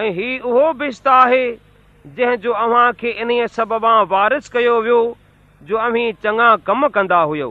۽ هي اهو بست آهي جنهن جو اوهان کي انهيءَ سببان وارث ڪيو ويو جو اوهين چڱا ڪم ڪندا هيو